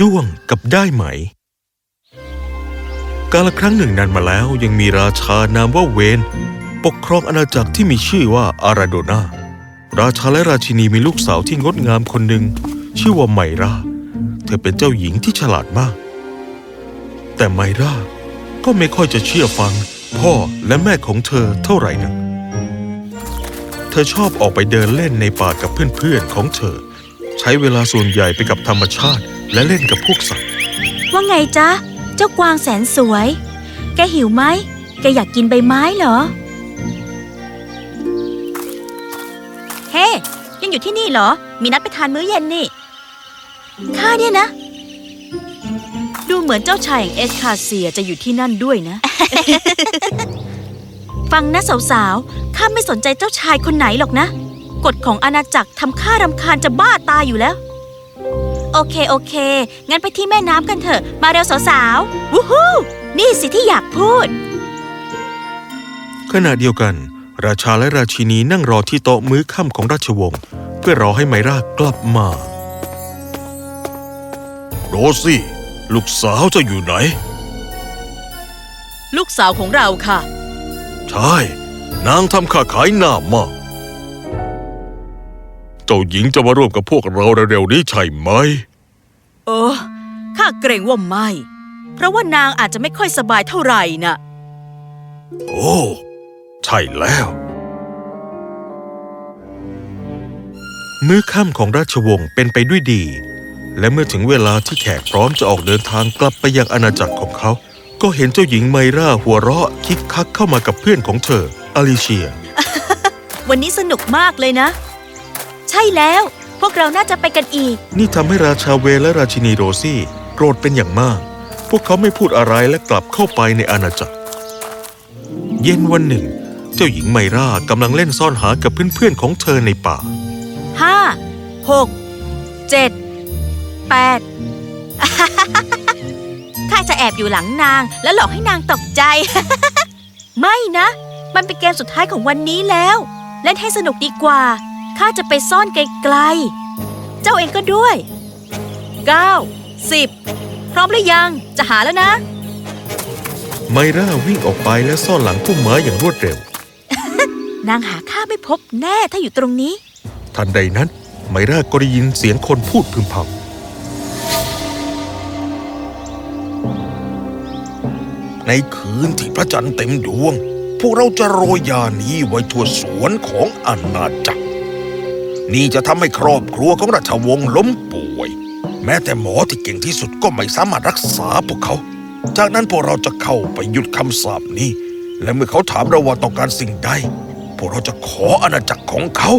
ด้วงกับได้ไหม กาลครั้งหนึ่งนานมาแล้วยังมีราชานามว่าเวน ปกครองอาณาจักรที่มีชื่อว่าอาราโดนาราชาและราชินีมีลูกสาวที่งดงามคนหนึ่ง ชื่อว่าไมรา เธอเป็นเจ้าหญิงที่ฉลาดมาก แต่ไมราก็ไม่ค่อยจะเชื่อฟัง พ่อและแม่ของเธอเท่าไหร่นักเธอชอบออกไปเดินเล่นในป่ากับเพื่อนๆของเธอ ใช้เวลาส่วนใหญ่ไปกับธรรมชาติ และเล่นกับพวกสัตว์ ว่าไงจ๊ะ เจ้ากวางแสนสวย แกหิวไหม แกอยากกินใบไม้เหรอ เฮ้ ยังอยู่ที่นี่เหรอ มีนัดไปทานมื้อเย็นนี่ ข้าเนี่ยนะ ดูเหมือนเจ้าชายแห่งเอสคาเซียจะอยู่ที่นั่นด้วยนะ ฟังนะสาวๆ ข้าไม่สนใจเจ้าชายคนไหนหรอกนะ กฎของอาณาจักรทำข้ารำคาญจะบ้าตายอยู่แล้ว โอเคโอเค งั้นไปที่แม่น้ำกันเถอะ มาเร็วสาวๆวู้ฮู้นี่สิที่อยากพูด ขณะเดียวกัน ราชาและราชินีนั่งรอที่โต๊ะมื้อค่ำของราชวงศ์เพื่อรอให้ไมรากลับมา โรซี่ ลูกสาวจะอยู่ไหน ลูกสาวของเราค่ะ ใช่ นางทำค้าขายหน้ามาก เจ้าหญิงจะมาร่วมกับพวกเราเร็วๆนี้ใช่ไหม เออ ข้าเกรงว่าไม่ เพราะว่านางอาจจะไม่ค่อยสบายเท่าไหร่น่ะ โอ้ ใช่แล้ว มื้อค่ำของราชวงศ์เป็นไปด้วยดี และเมื่อถึงเวลาที่แขกพร้อมจะออกเดินทางกลับไปยังอาณาจักรของเขา ก็เห็นเจ้าหญิงไมราหัวเราะคิกคักเข้ามากับเพื่อนของเธอ อลิเชีย วันนี้สนุกมากเลยนะ ใช่แล้ว พวกเราน่าจะไปกันอีก นี่ทำให้ราชาเวลและราชินีโรซี่โกรธเป็นอย่างมาก พวกเขาไม่พูดอะไรและกลับเข้าไปในอาณาจักร เย็นวันหนึ่ง เจ้าหญิงไมรากำลังเล่นซ่อนหากับเพื่อนๆของเธอในป่าห้าหกเจ็ดแปดข้าจะแอบอยู่หลังนางแล้วหลอกให้นางตกใจ ไม่นะ มันเป็นเกมสุดท้ายของวันนี้แล้ว เล่นให้สนุกดีกว่า ข้าจะไปซ่อนไกลๆ เจ้าเองก็ด้วยเก้าสิบพร้อมหรือยัง จะหาแล้วนะ ไมราวิ่งออกไปและซ่อนหลังพุ่มไม้อย่างรวดเร็ว นางหาข้าไม่พบแน่ถ้าอยู่ตรงนี้ ทันใดนั้น ไมราก็ได้ยินเสียงคนพูดพึมพำในคืนที่พระจันทร์เต็มดวง พวกเราจะโรยยานี้ไว้ทั่วสวนของอาณาจักร นี่จะทำให้ครอบครัวของราชวงศ์ล้มป่วย แม้แต่หมอที่เก่งที่สุดก็ไม่สามารถรักษาพวกเขา จากนั้นพวกเราจะเข้าไปหยุดคำสาปนี้ และเมื่อเขาถามเราว่าต้องการสิ่งใด พวกเราจะขออาณาจักรของเขา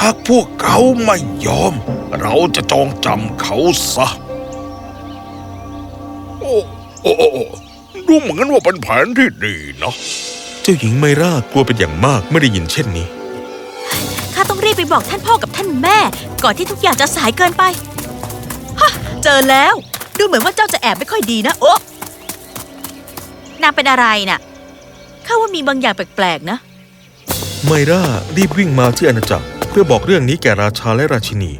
หากพวกเขาไม่ยอม เราจะจองจำเขาซะ โอ้โอ้โอ้โอ้ดูเหมือนว่าเป็นแผนที่ดีนะ เจ้าหญิงไมรากลัวเป็นอย่างมากไม่ได้ยินเช่นนี้ข้าต้อง รีบไปบอกท่านพ่อกับท่านแม่ ก่อนที่ทุกอย่างจะสายเกินไปฮะเจอแล้ว ดูเหมือนว่าเจ้าจะแอบไม่ค่อยดีนะโอ๊ะนางเป็นอะไรน่ะข้าว่ามีบางอย่างแปลกๆนะ ไมรารีบวิ่งมาที่อาณาจักร เพื่อบอกเรื่องนี้แก่ราชาและราชินี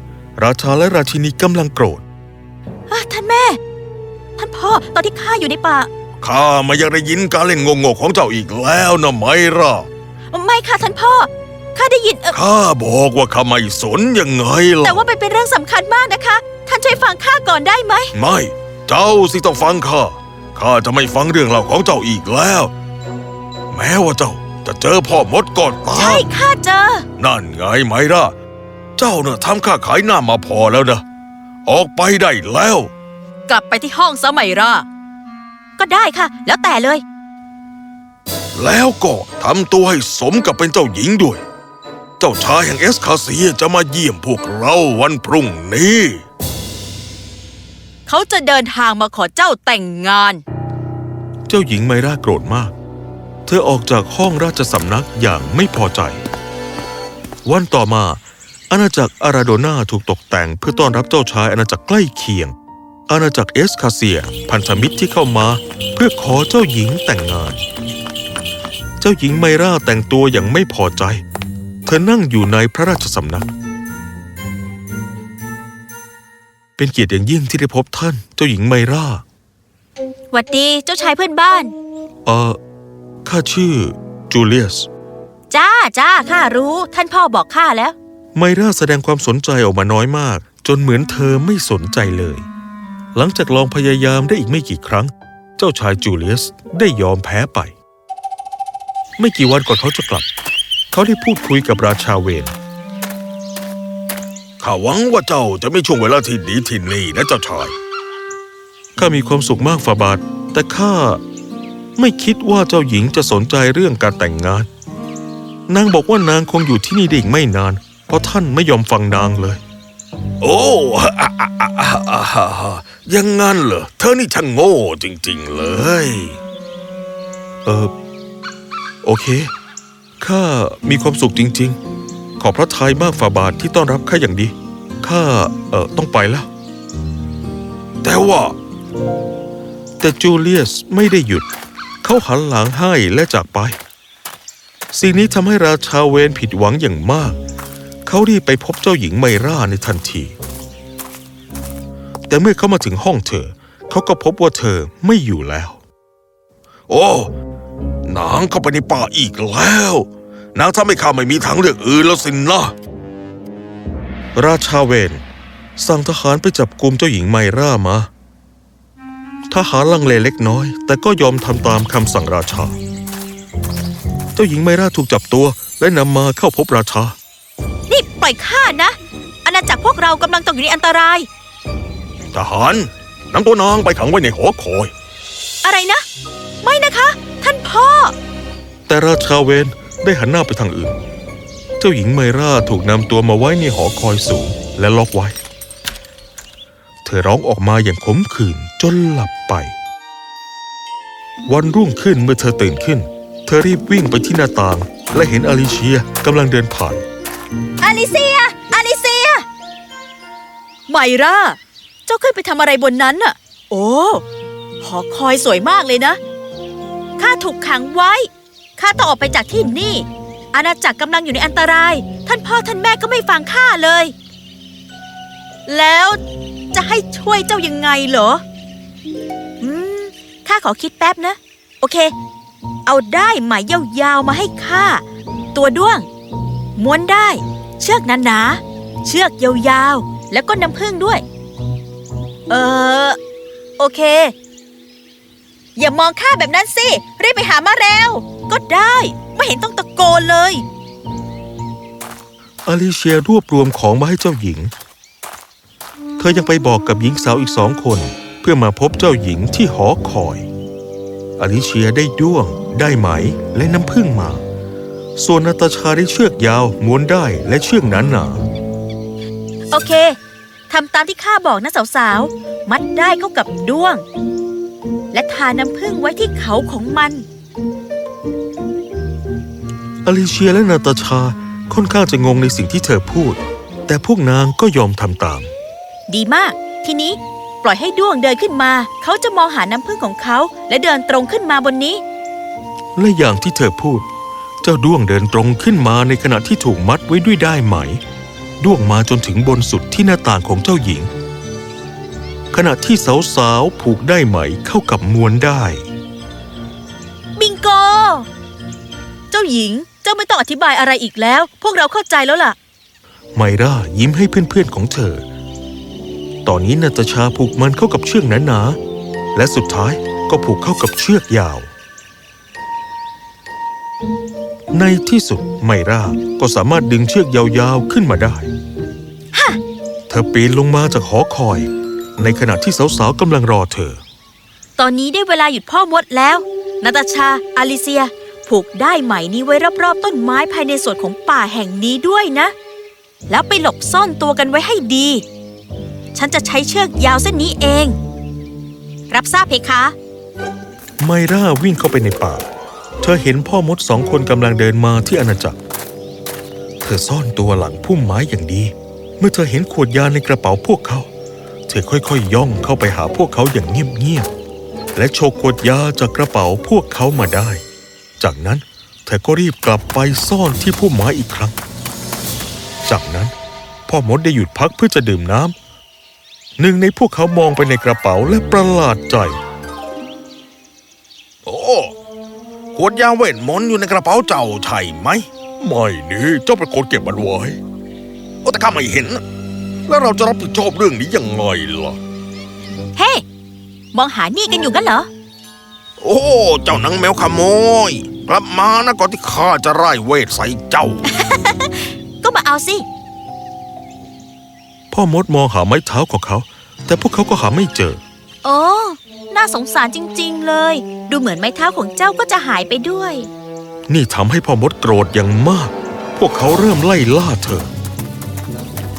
ราชาและราชินีกำลังโกรธอะท่านแม่ ท่านพ่อตอนที่ข้าอยู่ในป่าข้าไม่อยากได้ยินการเล่นงงๆของเจ้าอีกแล้วนะไมราไม่ค่ะท่านพ่อ ข้าได้ยินเอ่อข้าบอกว่าข้าไม่สนยังไงล่ะ แต่ว่ามันเป็นเรื่องสำคัญมากนะคะ ท่านช่วยฟังข้าก่อนได้ไหม ไม่ เจ้าสิต้องฟังข้า ข้าจะไม่ฟังเรื่องเล่าของเจ้าอีกแล้ว แม้ว่าเจ้าจะเจอพ่อมดก็ตาใช่มข้าเจอ นั่นไงไมราเจ้าเน่ะทำข้าขายหน้ามาพอแล้วนะ ออกไปได้แล้ว กลับไปที่ห้องซะไมราก็ได้ค่ะ แล้วแต่เลย แล้วก็ทำตัวให้สมกับเป็นเจ้าหญิงด้วย เจ้าชายแห่งเอสคาเซียจะมาเยี่ยมพวกเราวันพรุ่งนี้ เขาจะเดินทางมาขอเจ้าแต่งงาน เจ้าหญิงไมราโกรธมาก เธอออกจากห้องราชสำนักอย่างไม่พอใจ วันต่อมา อาณาจักรอาราโดนาถูกตกแต่งเพื่อต้อนรับเจ้าชายอาณาจักรใกล้เคียง อาณาจักรเอสคาเซีย พันธมิตรที่เข้ามาเพื่อขอเจ้าหญิงแต่งงาน เจ้าหญิงไมราแต่งตัวอย่างไม่พอใจเธอนั่งอยู่ในพระราชสำนักเปเป็นเกียรติอย่างยิ่งที่ได้พบท่านเจ้าหญิงไมราหวัดดีเจ้าชายเพื่อนบ้าน เออข้าชื่อจูเลียส จ้าจ้าข้ารู้ท่านพ่อบอกข้าแล้ว ไมราแสดงความสนใจออกมาน้อยมาก จนเหมือนเธอไม่สนใจเลย หลังจากลองพยายามได้อีกไม่กี่ครั้ง เจ้าชายจูเลียสได้ยอมแพ้ไป ไม่กี่วันก่อนเขาจะกลับ เขาได้พูดคุยกับราชาเวนข้าหวังว่าเจ้าจะไม่ช่วงเวลาที่ดีที่นี่นะเจ้าชาย ข้ามีความสุขมากฝ่าบาท แต่ข้าไม่คิดว่าเจ้าหญิงจะสนใจเรื่องการแต่งงาน นางบอกว่านางคงอยู่ที่นี่ได้อีกไม่นาน เพราะท่านไม่ยอมฟังนางเลย โอ้ยังงั้นเหรอ เธอนี่ช่างโง่จริง ๆ เลย เออ โอเค ข้ามีความสุขจริง ๆ ขอบพระทัยมากฝ่าบาทที่ต้อนรับข้าอย่างดี ข้าเออต้องไปแล้ว แต่ว่า แต่จูเลียสไม่ได้หยุด เขาหันหลังให้และจากไป สิ่งนี้ทำให้ราชาเวนผิดหวังอย่างมาก เขารีบไปพบเจ้าหญิงไมราในทันที แต่เมื่อเขามาถึงห้องเธอ เขาก็พบว่าเธอไม่อยู่แล้ว โอ้ นางเข้าไปในป่าอีกแล้ว นางทำให้ข้าไม่มีทางเลือกอื่นแล้วสินนะราชาเวนสั่งทหารไปจับกุมเจ้าหญิงไมรามา ทหารลังเลเล็กน้อย แต่ก็ยอมทำตามคำสั่งราชา เจ้าหญิงไมราถูกจับตัวและนำมาเข้าพบราชา นี่ปล่อยข้านะ อาณาจักรพวกเรากำลังตกอยู่ในอันตราย ทหารนำตัวนางไปขังไว้ในหอคอย อะไรนะ ไม่นะคะท่าน พ่อ แต่ราชาเวนได้หันหน้าไปทางอื่น เจ้าหญิงไมราถูกนำตัวมาไว้ในหอคอยสูงและล็อกไว้ เธอร้องออกมาอย่างขมขื่นจนหลับไป วันรุ่งขึ้นเมื่อเธอตื่นขึ้น เธอรีบวิ่งไปที่หน้าต่าง และเห็นอลิเชียกำลังเดินผ่านอลิเซียอลิเซีย ไมราเจ้าขึ้นไปทำอะไรบนนั้นน่ะ โอ้หอคอยสวยมากเลยนะ ข้าถูกขังไว้ ข้าต้องออกไปจากที่นี่ อาณาจักรกำลังอยู่ในอันตราย ท่านพ่อท่านแม่ก็ไม่ฟังข้าเลย แล้วจะให้ช่วยเจ้ายังไงเหรอ อืม ข้าขอคิดแป๊บนะ โอเค เอาได้ไหมยาวๆมาให้ข้า ตัวด้วง ม้วนได้ เชือกหนาๆ เชือกยาวๆ แล้วก็น้ำผึ้งด้วย เออ โอเค อย่ามองข้าแบบนั้นสิ รีบไปหามาเร็วก็ได้ ไม่เห็นต้องตะโกนเลย อลิเชียรวบรวมของมาให้เจ้าหญิง เธอยังไปบอกกับหญิงสาวอีกสองคน เพื่อมาพบเจ้าหญิงที่หอคอย อลิเชียได้ด้วง ได้ไหมและน้ำผึ้งมา ส่วนนาตาชาได้เชือกยาวม้วนได้และเชือกหนาหนาโอเคทำตามที่ข้าบอกนะสาวๆ มัดได้เข้ากับด้วง และทาน้ำผึ้งไว้ที่เขาของมัน อลิเชียและนาตาชาค่อนข้างจะงงในสิ่งที่เธอพูด แต่พวกนางก็ยอมทำตาม ดีมาก ทีนี้ปล่อยให้ด้วงเดินขึ้นมา เขาจะมองหาน้ำผึ้งของเขา และเดินตรงขึ้นมาบนนี้ และอย่างที่เธอพูด เจ้าด้วงเดินตรงขึ้นมาในขณะที่ถูกมัดไว้ด้วยได้ายไหม ด้วงมาจนถึงบนสุดที่หน้าต่างของเจ้าหญิง ขณะที่สาวๆ ผูกได้ายไหมเข้ากับมวนได้ บิงโก เจ้าหญิง เจ้าไม่ต้องอธิบายอะไรอีกแล้ว พวกเราเข้าใจแล้วล่ะ ไมรายิ้มให้เพื่อนๆของเธอ ตอนนี้นาตาชาผูกมันเข้ากับเชือกหนาๆ และสุดท้ายก็ผูกเข้ากับเชือกยาว ในที่สุดไมราก็สามารถดึงเชือกยาวๆขึ้นมาได้ เธอปีนลงมาจากหอคอย ในขณะที่สาวๆกำลังรอเธอ ตอนนี้ได้เวลาหยุดพ่อมดแล้วนาตาชา อาลิเซีย ผูกได้ไหมนี้ไว้รอบๆต้นไม้ภายในสวนของป่าแห่งนี้ด้วยนะ แล้วไปหลบซ่อนตัวกันไว้ให้ดี ฉันจะใช้เชือกยาวเส้นนี้เอง รับทราบเพคะ ไมราวิ่งเข้าไปในป่า เธอเห็นพ่อมดสองคนกำลังเดินมาที่อาณาจักร เธอซ่อนตัวหลังพุ่มไม้อย่างดี เมื่อเธอเห็นขวดยาในกระเป๋าพวกเขา เธอค่อยๆย่องเข้าไปหาพวกเขาอย่างเงียบๆและโชกขวดยาจากกระเป๋าพวกเขามาได้ จากนั้นเธอก็รีบกลับไปซ่อนที่พุ่มไม้อีกครั้ง จากนั้นพ่อมดได้หยุดพักเพื่อจะดื่มน้หนึ่งในพวกเขามองไปในกระเป๋าและประหลาดใจ โอ้ขวดยาเวทมนต์อยู่ในกระเป๋าเจ้าใช่ไหม ไม่นี่เจ้าเป็นคนเก็บมันไว้โอ้แต่ข้าไม่เห็นน่ะ แล้วเราจะรับผิดชอบเรื่องนี้ยังไงล่ะ เฮ้ มองหานี่กันอยู่กันเหรอ โอ้ เจ้านางแมวขโมย กลับมานะก่อนที่ข้าจะไล่เวทใส่เจ้า ก็มาเอาสิ พ่อมดมองหาไม้เท้าของเขา แต่พวกเขาก็หาไม่เจอ โอ้ น่าสงสารจริง ๆ เลย ดูเหมือนไม้เท้าของเจ้าก็จะหายไปด้วย นี่ทำให้พ่อมดโกรธอย่างมาก พวกเขาเริ่มไล่ล่าเธอ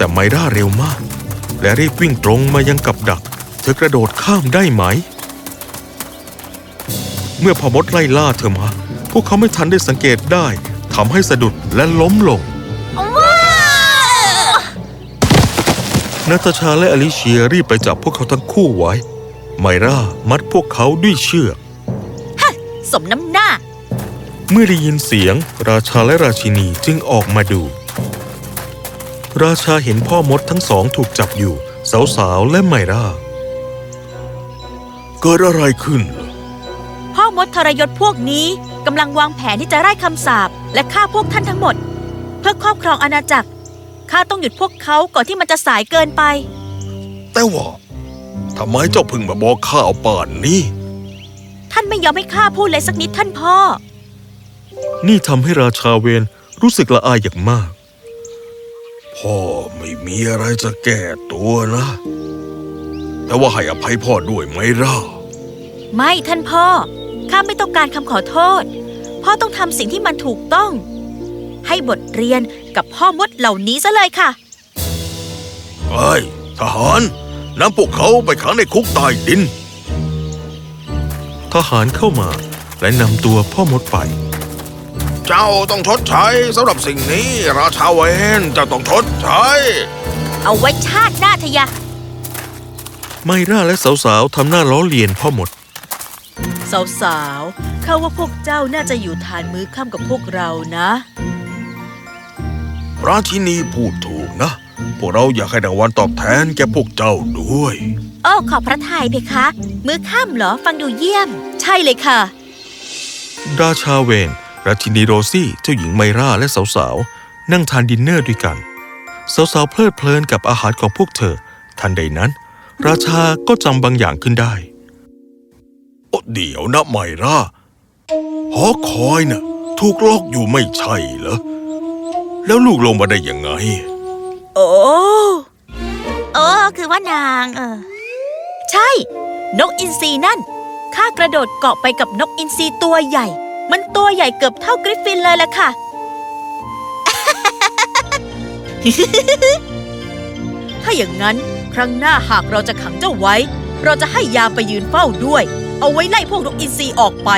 แต่ไมด้าเร็วมาก และรีบวิ่งตรงมายังกับดัก เธอกระโดดข้ามได้ไหม เมื่อพ่อมดไล่ล่าเธอมา พวกเขาไม่ทันได้สังเกตได้ทำให้สะดุดและล้มลงนาตาชาและอลิเชียรีบไปจับพวกเขาทั้งคู่ไว้ ไมร่ามัดพวกเขาด้วยเชือกสมน้ำหน้า เมื่อได้ยินเสียงราชาและราชินีจึงออกมาดู ราชาเห็นพ่อมดทั้งสองถูกจับอยู่ สาวๆและไมร่าเกิดอะไรขึ้นเหรอพ่อมดทรยศพวกนี้กำลังวางแผนที่จะไล่คำสาปและฆ่าพวกท่านทั้งหมด เพื่อครอบครองอาณาจักรข้าต้องหยุดพวกเขาก่อนที่มันจะสายเกินไป แต่ว่าทำไมเจ้าเพึ่งมาบอกข้าเอาป่านนี้ ท่านไม่ยอมให้ข้าพูดเลยสักนิดท่านพ่อ นี่ทำให้ราชาเวนรู้สึกละอายอย่างมาก พ่อไม่มีอะไรจะแก้ตัวนะ แต่ว่าให้อภัยพ่อด้วยไหมล่ะ ไม่ท่านพ่อ ข้าไม่ต้องการคำขอโทษ พ่อต้องทำสิ่งที่มันถูกต้อง ให้บทเรียนกับพ่อมดเหล่านี้ซะเลยค่ะเฮ้ยทหารนำพวกเขาไปขังในคุกใต้ดิน ทหารเข้ามาและนำตัวพ่อมดไป เจ้าต้องชดใช้สำหรับสิ่งนี้ราชาเวนเจ้าต้องชดใช้ เอาไว้ชาติหน้าทะยะ ไมร่าและสาวๆทำหน้าล้อเลียนพ่อมด สาวๆข้าว่าพวกเจ้าน่าจะอยู่ทานมื้อค่ำกับพวกเรานะ ราชินีพูดถูกนะ พวกเราอยากให้รางวัลตอบแทนแก่พวกเจ้าด้วย โอ้ขอบพระทัยเพคะ มื้อค่ำเหรอฟังดูเยี่ยม ใช่เลยค่ะ ราชาเวน ราชินีโรซี่เจ้าหญิงไมร่าและสาวๆ นั่งทานดินเนอร์ด้วยกัน สาวๆ เพลิดเพลินกับอาหารของพวกเธอ ทันใดนั้น ราชาก็จำบางอย่างขึ้นได้ โอ้เดี๋ยวนะไมร่าหอคอยน่ะ ถูกล็อกอยู่ไม่ใช่เหรอ แล้วลูกลงมาได้ยังไง โอ้โอ้คือว่านางเออ ใช่ นกอินทรีนั่นข้ากระโดดเกาะไปกับนกอินทรีตัวใหญ่ มันตัวใหญ่เกือบเท่ากริฟฟินเลยล่ะค่ะ ถ้าอย่างนั้น ครั้งหน้าหากเราจะขังเจ้าไว้ เราจะให้ยาไปยืนเฝ้าด้วย เอาไว้ไล่พวกนกอินทรีออกไป